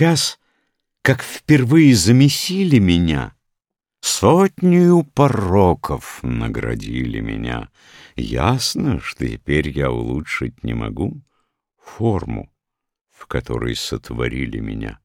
Сейчас, час, как впервые замесили меня, Сотню пороков наградили меня. Ясно, что теперь я улучшить не могу Форму, в которой сотворили меня.